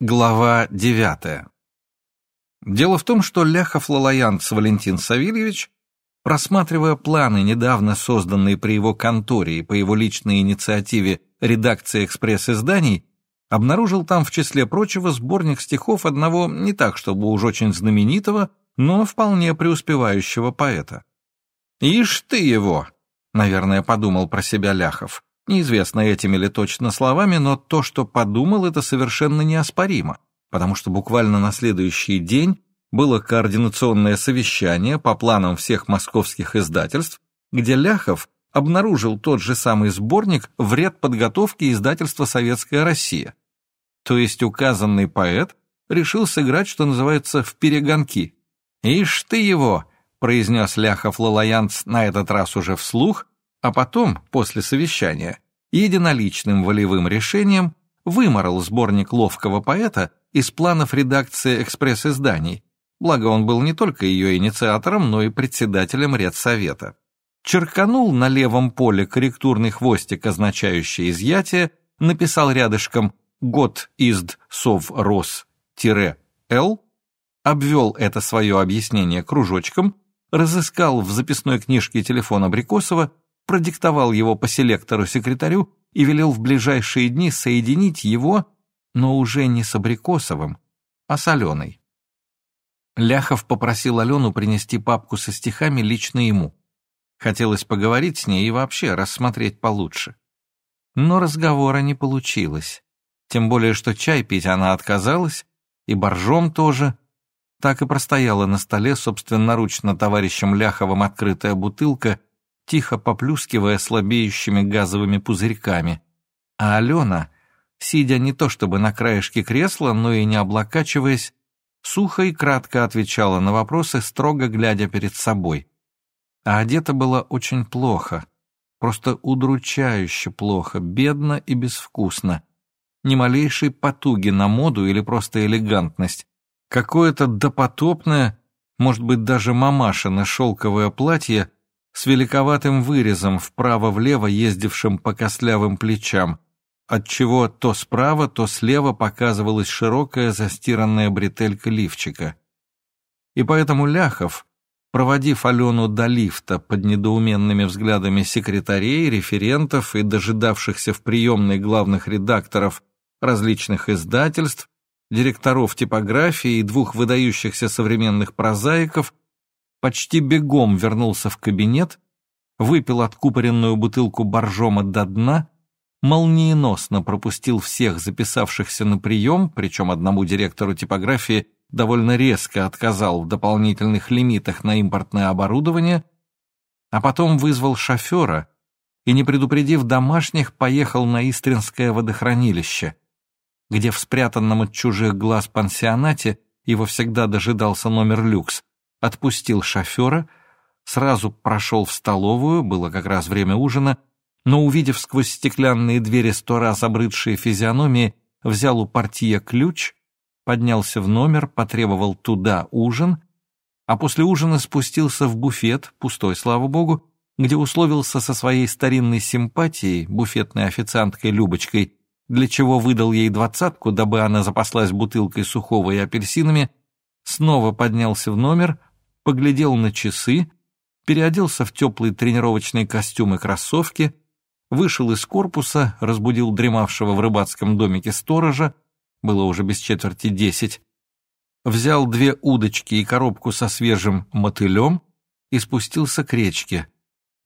Глава девятая. Дело в том, что Ляхов-Лалаянц Валентин Савельевич, просматривая планы, недавно созданные при его конторе и по его личной инициативе редакции экспресс-изданий, обнаружил там, в числе прочего, сборник стихов одного не так, чтобы уж очень знаменитого, но вполне преуспевающего поэта. «Ишь ты его!» — наверное, подумал про себя Ляхов. Неизвестно этими ли точно словами, но то, что подумал, это совершенно неоспоримо, потому что буквально на следующий день было координационное совещание по планам всех московских издательств, где Ляхов обнаружил тот же самый сборник в ряд подготовки издательства «Советская Россия». То есть указанный поэт решил сыграть, что называется, в перегонки. «Ишь ты его!» — произнес Ляхов Лалаянц на этот раз уже вслух, а потом, после совещания, единоличным волевым решением выморал сборник ловкого поэта из планов редакции экспресс-изданий, благо он был не только ее инициатором, но и председателем редсовета. Черканул на левом поле корректурный хвостик, означающий изъятие, написал рядышком «Год изд сов рос-л», обвел это свое объяснение кружочком, разыскал в записной книжке телефон Абрикосова продиктовал его по селектору-секретарю и велел в ближайшие дни соединить его, но уже не с Абрикосовым, а с Аленой. Ляхов попросил Алену принести папку со стихами лично ему. Хотелось поговорить с ней и вообще рассмотреть получше. Но разговора не получилось. Тем более, что чай пить она отказалась, и боржом тоже. Так и простояла на столе собственноручно товарищем Ляховым открытая бутылка тихо поплюскивая слабеющими газовыми пузырьками. А Алена, сидя не то чтобы на краешке кресла, но и не облокачиваясь, сухо и кратко отвечала на вопросы, строго глядя перед собой. А одета была очень плохо, просто удручающе плохо, бедно и безвкусно. Ни малейшей потуги на моду или просто элегантность. Какое-то допотопное, может быть, даже мамашино шелковое платье с великоватым вырезом вправо-влево ездившим по костлявым плечам, отчего то справа, то слева показывалась широкая застиранная бретелька лифчика. И поэтому Ляхов, проводив Алену до лифта под недоуменными взглядами секретарей, референтов и дожидавшихся в приемной главных редакторов различных издательств, директоров типографии и двух выдающихся современных прозаиков, почти бегом вернулся в кабинет, выпил откупоренную бутылку боржома до дна, молниеносно пропустил всех записавшихся на прием, причем одному директору типографии довольно резко отказал в дополнительных лимитах на импортное оборудование, а потом вызвал шофера и, не предупредив домашних, поехал на Истринское водохранилище, где в спрятанном от чужих глаз пансионате его всегда дожидался номер люкс, отпустил шофера, сразу прошел в столовую, было как раз время ужина, но, увидев сквозь стеклянные двери сто раз обрыдшие физиономии, взял у партия ключ, поднялся в номер, потребовал туда ужин, а после ужина спустился в буфет, пустой, слава богу, где условился со своей старинной симпатией, буфетной официанткой Любочкой, для чего выдал ей двадцатку, дабы она запаслась бутылкой сухого и апельсинами, снова поднялся в номер, поглядел на часы, переоделся в теплый тренировочный костюм и кроссовки, вышел из корпуса, разбудил дремавшего в рыбацком домике сторожа, было уже без четверти десять, взял две удочки и коробку со свежим мотылем и спустился к речке.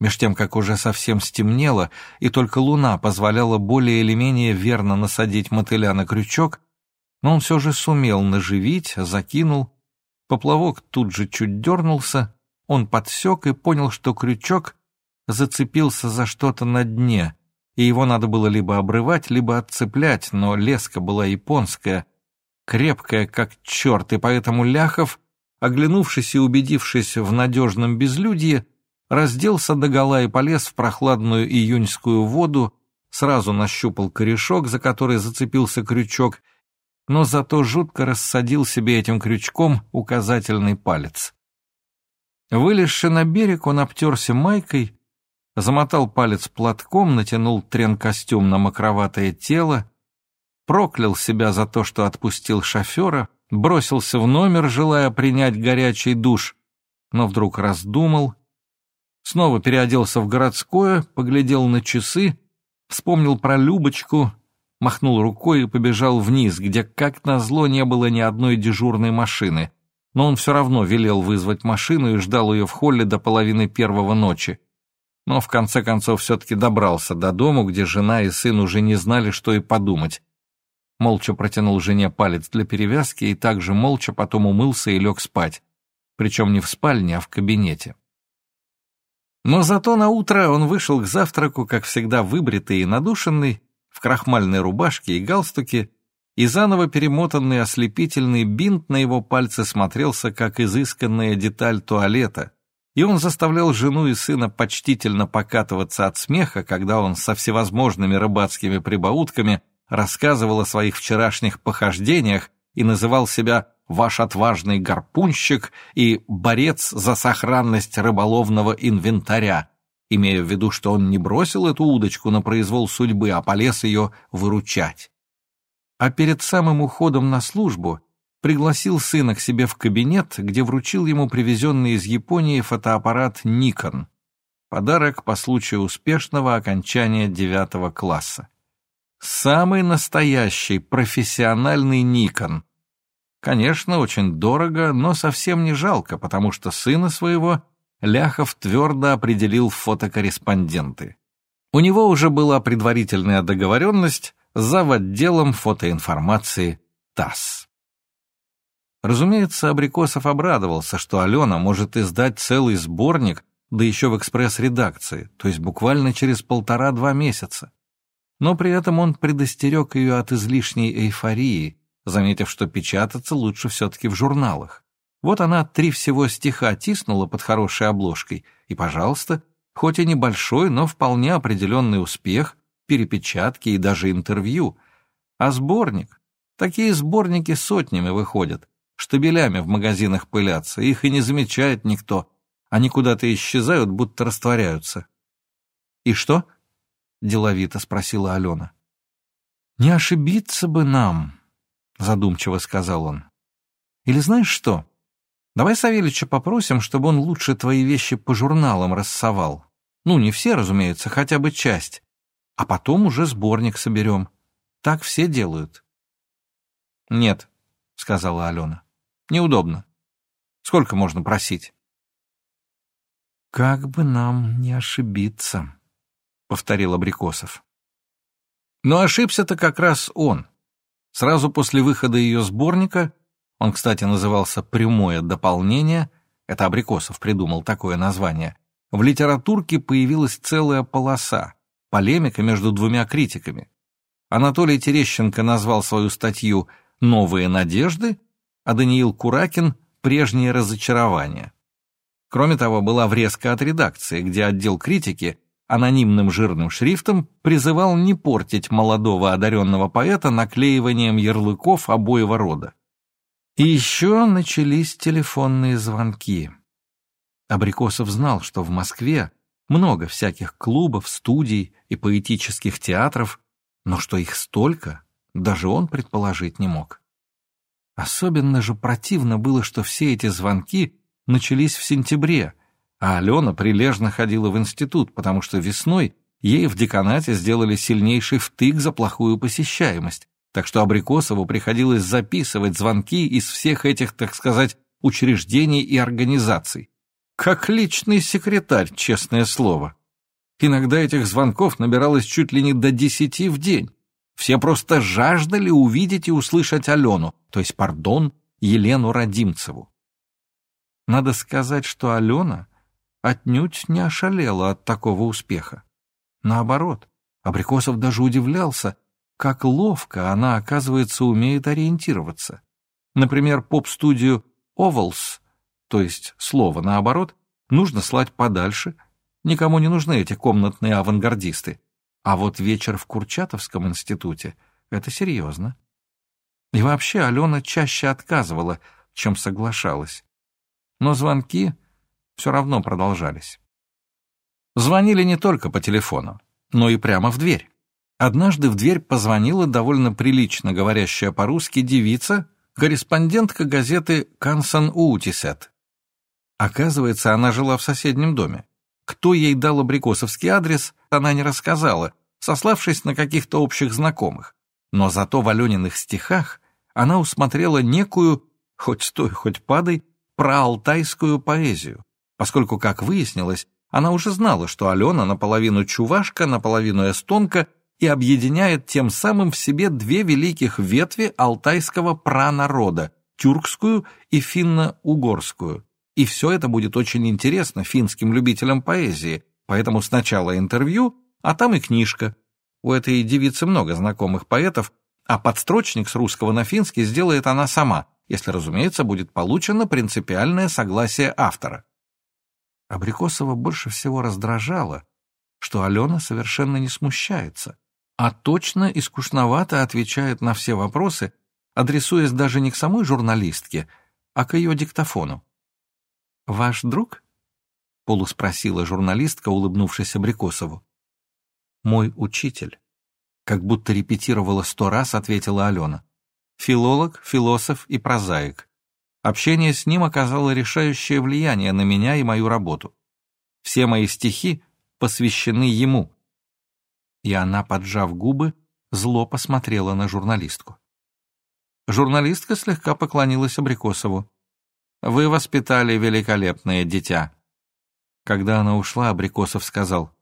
Меж тем, как уже совсем стемнело, и только луна позволяла более или менее верно насадить мотыля на крючок, но он все же сумел наживить, закинул, Поплавок тут же чуть дернулся, он подсек и понял, что крючок зацепился за что-то на дне, и его надо было либо обрывать, либо отцеплять, но леска была японская, крепкая как черт, и поэтому Ляхов, оглянувшись и убедившись в надежном безлюдье, разделся догола и полез в прохладную июньскую воду, сразу нащупал корешок, за который зацепился крючок, но зато жутко рассадил себе этим крючком указательный палец. Вылезши на берег, он обтерся майкой, замотал палец платком, натянул трен-костюм на мокроватое тело, проклял себя за то, что отпустил шофера, бросился в номер, желая принять горячий душ, но вдруг раздумал, снова переоделся в городское, поглядел на часы, вспомнил про Любочку, махнул рукой и побежал вниз, где, как назло, не было ни одной дежурной машины, но он все равно велел вызвать машину и ждал ее в холле до половины первого ночи. Но в конце концов все-таки добрался до дому, где жена и сын уже не знали, что и подумать. Молча протянул жене палец для перевязки и также молча потом умылся и лег спать. Причем не в спальне, а в кабинете. Но зато на утро он вышел к завтраку, как всегда выбритый и надушенный, в крахмальной рубашке и галстуке, и заново перемотанный ослепительный бинт на его пальце смотрелся, как изысканная деталь туалета, и он заставлял жену и сына почтительно покатываться от смеха, когда он со всевозможными рыбацкими прибаутками рассказывал о своих вчерашних похождениях и называл себя «ваш отважный гарпунщик» и «борец за сохранность рыболовного инвентаря», имея в виду, что он не бросил эту удочку на произвол судьбы, а полез ее выручать. А перед самым уходом на службу пригласил сына к себе в кабинет, где вручил ему привезенный из Японии фотоаппарат Nikon, подарок по случаю успешного окончания девятого класса. Самый настоящий профессиональный Nikon. Конечно, очень дорого, но совсем не жалко, потому что сына своего Ляхов твердо определил фотокорреспонденты. У него уже была предварительная договоренность за отделом фотоинформации ТАСС. Разумеется, Абрикосов обрадовался, что Алена может издать целый сборник, да еще в экспресс-редакции, то есть буквально через полтора-два месяца. Но при этом он предостерег ее от излишней эйфории, заметив, что печататься лучше все-таки в журналах. Вот она три всего стиха тиснула под хорошей обложкой, и, пожалуйста, хоть и небольшой, но вполне определенный успех, перепечатки и даже интервью. А сборник? Такие сборники сотнями выходят, штабелями в магазинах пылятся, их и не замечает никто. Они куда-то исчезают, будто растворяются. «И что?» — деловито спросила Алена. «Не ошибиться бы нам», — задумчиво сказал он. «Или знаешь что? Давай Савельича попросим, чтобы он лучше твои вещи по журналам рассовал. Ну, не все, разумеется, хотя бы часть. А потом уже сборник соберем. Так все делают. Нет, сказала Алена. Неудобно. Сколько можно просить? Как бы нам не ошибиться, повторил Абрикосов. Но ошибся-то как раз он. Сразу после выхода ее сборника он, кстати, назывался «Прямое дополнение», это Абрикосов придумал такое название, в литературке появилась целая полоса, полемика между двумя критиками. Анатолий Терещенко назвал свою статью «Новые надежды», а Даниил Куракин «Прежнее разочарование». Кроме того, была врезка от редакции, где отдел критики анонимным жирным шрифтом призывал не портить молодого одаренного поэта наклеиванием ярлыков обоего рода. И еще начались телефонные звонки. Абрикосов знал, что в Москве много всяких клубов, студий и поэтических театров, но что их столько, даже он предположить не мог. Особенно же противно было, что все эти звонки начались в сентябре, а Алена прилежно ходила в институт, потому что весной ей в деканате сделали сильнейший втык за плохую посещаемость, так что Абрикосову приходилось записывать звонки из всех этих, так сказать, учреждений и организаций. Как личный секретарь, честное слово. Иногда этих звонков набиралось чуть ли не до десяти в день. Все просто жаждали увидеть и услышать Алену, то есть, пардон, Елену Родимцеву. Надо сказать, что Алена отнюдь не ошалела от такого успеха. Наоборот, Абрикосов даже удивлялся, как ловко она, оказывается, умеет ориентироваться. Например, поп-студию «Овалс», то есть слово наоборот, нужно слать подальше, никому не нужны эти комнатные авангардисты. А вот вечер в Курчатовском институте — это серьезно. И вообще Алена чаще отказывала, чем соглашалась. Но звонки все равно продолжались. Звонили не только по телефону, но и прямо в дверь. Однажды в дверь позвонила довольно прилично говорящая по-русски девица, корреспондентка газеты «Кансан Уутисет». Оказывается, она жила в соседнем доме. Кто ей дал абрикосовский адрес, она не рассказала, сославшись на каких-то общих знакомых. Но зато в Алениных стихах она усмотрела некую, хоть стой, хоть падай, проалтайскую поэзию, поскольку, как выяснилось, она уже знала, что Алена наполовину чувашка, наполовину эстонка и объединяет тем самым в себе две великих ветви алтайского пранарода – тюркскую и финно-угорскую. И все это будет очень интересно финским любителям поэзии, поэтому сначала интервью, а там и книжка. У этой девицы много знакомых поэтов, а подстрочник с русского на финский сделает она сама, если, разумеется, будет получено принципиальное согласие автора. Абрикосова больше всего раздражало, что Алена совершенно не смущается, а точно и скучновато отвечает на все вопросы, адресуясь даже не к самой журналистке, а к ее диктофону. «Ваш друг?» — полуспросила журналистка, улыбнувшись Абрикосову. «Мой учитель», — как будто репетировала сто раз, ответила Алена. «Филолог, философ и прозаик. Общение с ним оказало решающее влияние на меня и мою работу. Все мои стихи посвящены ему». И она, поджав губы, зло посмотрела на журналистку. Журналистка слегка поклонилась Абрикосову. Вы воспитали великолепное дитя». Когда она ушла, Абрикосов сказал,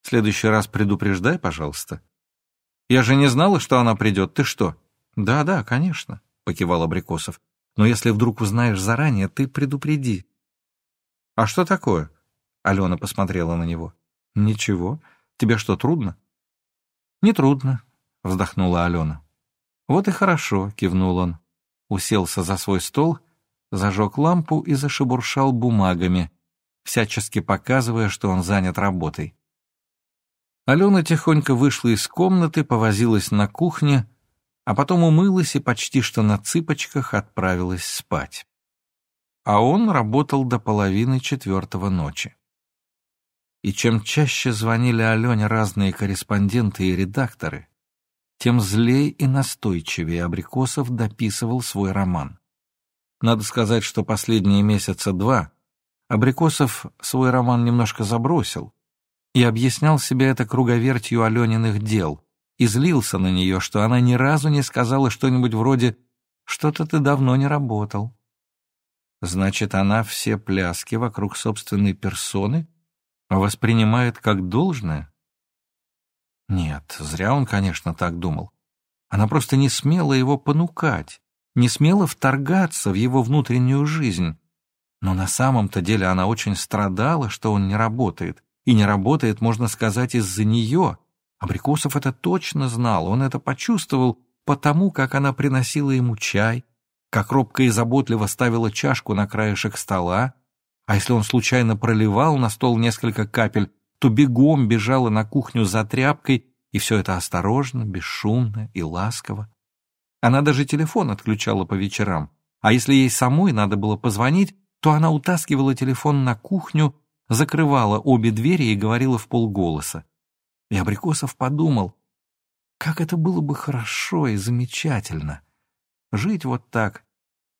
«В следующий раз предупреждай, пожалуйста». «Я же не знала, что она придет. Ты что?» «Да, да, конечно», — покивал Абрикосов. «Но если вдруг узнаешь заранее, ты предупреди». «А что такое?» — Алена посмотрела на него. «Ничего. Тебе что, трудно?» «Не трудно», — вздохнула Алена. «Вот и хорошо», — кивнул он. Уселся за свой стол — зажег лампу и зашебуршал бумагами, всячески показывая, что он занят работой. Алена тихонько вышла из комнаты, повозилась на кухне, а потом умылась и почти что на цыпочках отправилась спать. А он работал до половины четвертого ночи. И чем чаще звонили Алене разные корреспонденты и редакторы, тем злей и настойчивее Абрикосов дописывал свой роман. Надо сказать, что последние месяца два Абрикосов свой роман немножко забросил и объяснял себе это круговертью Алениных дел и злился на нее, что она ни разу не сказала что-нибудь вроде «что-то ты давно не работал». Значит, она все пляски вокруг собственной персоны воспринимает как должное? Нет, зря он, конечно, так думал. Она просто не смела его понукать не смела вторгаться в его внутреннюю жизнь. Но на самом-то деле она очень страдала, что он не работает. И не работает, можно сказать, из-за нее. Абрикосов это точно знал, он это почувствовал потому, как она приносила ему чай, как робко и заботливо ставила чашку на краешек стола, а если он случайно проливал на стол несколько капель, то бегом бежала на кухню за тряпкой, и все это осторожно, бесшумно и ласково. Она даже телефон отключала по вечерам, а если ей самой надо было позвонить, то она утаскивала телефон на кухню, закрывала обе двери и говорила в полголоса. И Абрикосов подумал, как это было бы хорошо и замечательно. Жить вот так,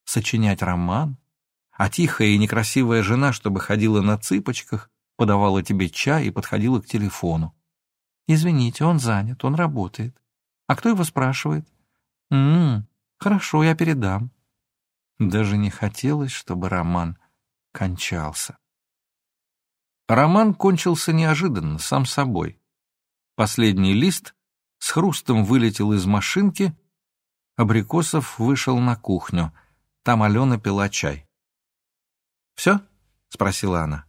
сочинять роман, а тихая и некрасивая жена, чтобы ходила на цыпочках, подавала тебе чай и подходила к телефону. «Извините, он занят, он работает. А кто его спрашивает?» «М-м, хорошо, я передам». Даже не хотелось, чтобы роман кончался. Роман кончился неожиданно, сам собой. Последний лист с хрустом вылетел из машинки, Абрикосов вышел на кухню. Там Алена пила чай. «Все?» — спросила она.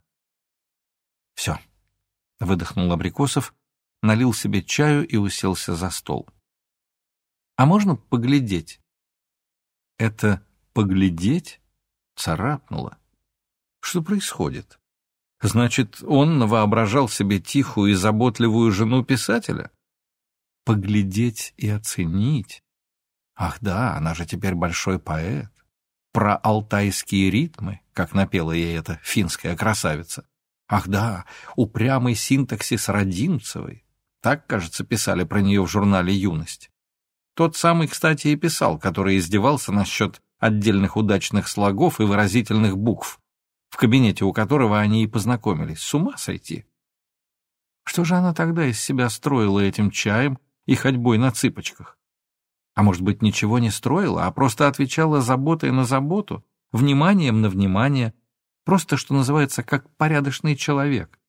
«Все», — выдохнул Абрикосов, налил себе чаю и уселся за стол. А можно поглядеть? Это «поглядеть» царапнуло. Что происходит? Значит, он воображал себе тихую и заботливую жену писателя? Поглядеть и оценить? Ах да, она же теперь большой поэт. Про алтайские ритмы, как напела ей эта финская красавица. Ах да, упрямый синтаксис Родимцевой. Так, кажется, писали про нее в журнале «Юность». Тот самый, кстати, и писал, который издевался насчет отдельных удачных слогов и выразительных букв, в кабинете у которого они и познакомились. С ума сойти. Что же она тогда из себя строила этим чаем и ходьбой на цыпочках? А может быть, ничего не строила, а просто отвечала заботой на заботу, вниманием на внимание, просто, что называется, как порядочный человек?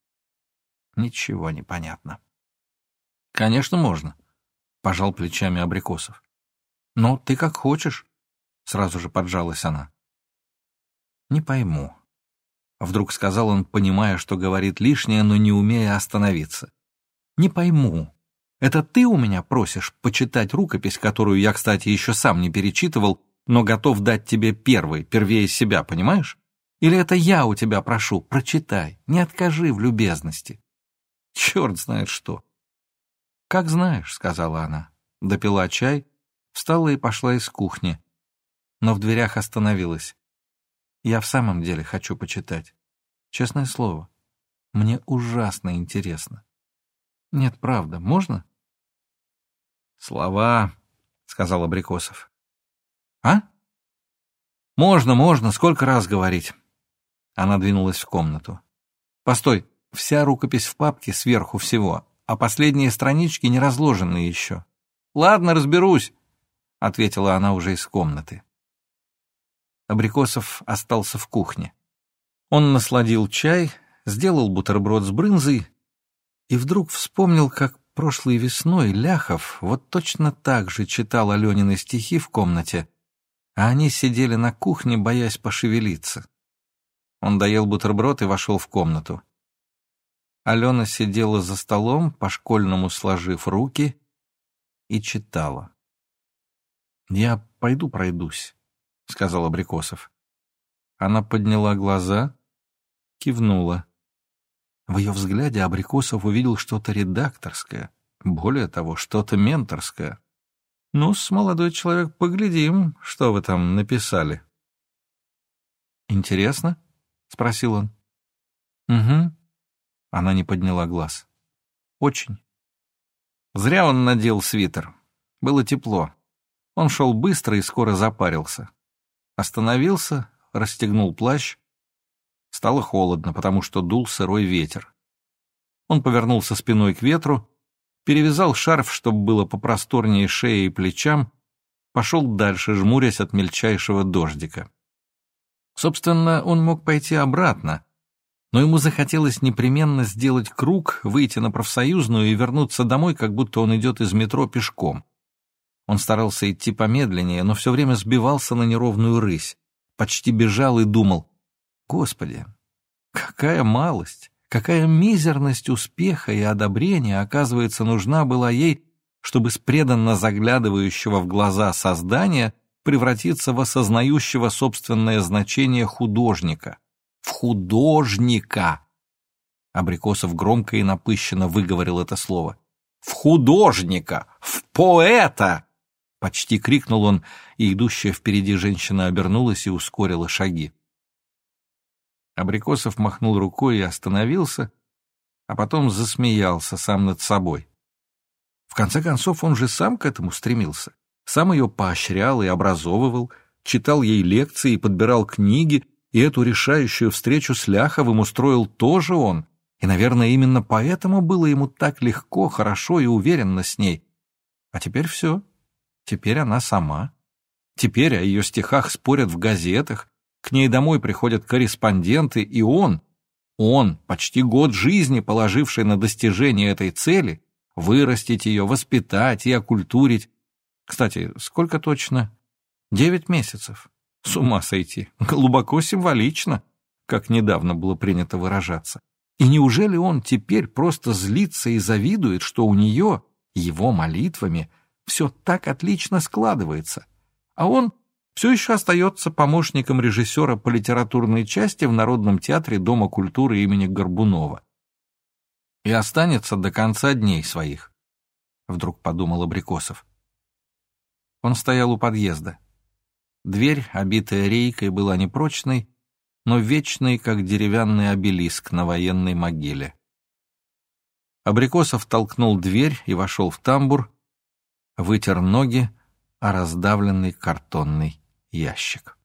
Ничего не понятно. Конечно, можно, — пожал плечами Абрикосов. Но ты как хочешь, — сразу же поджалась она. Не пойму. Вдруг сказал он, понимая, что говорит лишнее, но не умея остановиться. Не пойму. Это ты у меня просишь почитать рукопись, которую я, кстати, еще сам не перечитывал, но готов дать тебе первый, первее себя, понимаешь? Или это я у тебя прошу, прочитай, не откажи в любезности. Черт знает что. Как знаешь, сказала она. Допила чай, встала и пошла из кухни. Но в дверях остановилась. Я в самом деле хочу почитать. Честное слово, мне ужасно интересно. Нет, правда, можно? Слова, сказал Абрикосов. А? Можно, можно, сколько раз говорить. Она двинулась в комнату. Постой, Вся рукопись в папке сверху всего, а последние странички не разложены еще. «Ладно, разберусь», — ответила она уже из комнаты. Абрикосов остался в кухне. Он насладил чай, сделал бутерброд с брынзой и вдруг вспомнил, как прошлой весной Ляхов вот точно так же читал Аленины стихи в комнате, а они сидели на кухне, боясь пошевелиться. Он доел бутерброд и вошел в комнату. Алена сидела за столом, по-школьному сложив руки, и читала. «Я пойду пройдусь», — сказал Абрикосов. Она подняла глаза, кивнула. В ее взгляде Абрикосов увидел что-то редакторское, более того, что-то менторское. «Ну-с, молодой человек, поглядим, что вы там написали». «Интересно?» — спросил он. «Угу», она не подняла глаз. Очень. Зря он надел свитер. Было тепло. Он шел быстро и скоро запарился. Остановился, расстегнул плащ. Стало холодно, потому что дул сырой ветер. Он повернулся спиной к ветру, перевязал шарф, чтобы было попросторнее шее и плечам, пошел дальше, жмурясь от мельчайшего дождика. Собственно, он мог пойти обратно, но ему захотелось непременно сделать круг, выйти на профсоюзную и вернуться домой, как будто он идет из метро пешком. Он старался идти помедленнее, но все время сбивался на неровную рысь, почти бежал и думал, «Господи, какая малость, какая мизерность успеха и одобрения, оказывается, нужна была ей, чтобы с преданно заглядывающего в глаза создания превратиться в осознающего собственное значение художника» в художника. Абрикосов громко и напыщенно выговорил это слово. «В художника! В поэта!» Почти крикнул он, и идущая впереди женщина обернулась и ускорила шаги. Абрикосов махнул рукой и остановился, а потом засмеялся сам над собой. В конце концов, он же сам к этому стремился. Сам ее поощрял и образовывал, читал ей лекции и подбирал книги, и эту решающую встречу с Ляховым устроил тоже он, и, наверное, именно поэтому было ему так легко, хорошо и уверенно с ней. А теперь все. Теперь она сама. Теперь о ее стихах спорят в газетах, к ней домой приходят корреспонденты, и он, он, почти год жизни положивший на достижение этой цели, вырастить ее, воспитать и окультурить. Кстати, сколько точно? Девять месяцев. С ума сойти. Глубоко символично, как недавно было принято выражаться. И неужели он теперь просто злится и завидует, что у нее, его молитвами, все так отлично складывается, а он все еще остается помощником режиссера по литературной части в Народном театре Дома культуры имени Горбунова. И останется до конца дней своих, вдруг подумал Абрикосов. Он стоял у подъезда. Дверь, обитая рейкой, была непрочной, но вечной, как деревянный обелиск на военной могиле. Абрикосов толкнул дверь и вошел в тамбур, вытер ноги о раздавленный картонный ящик.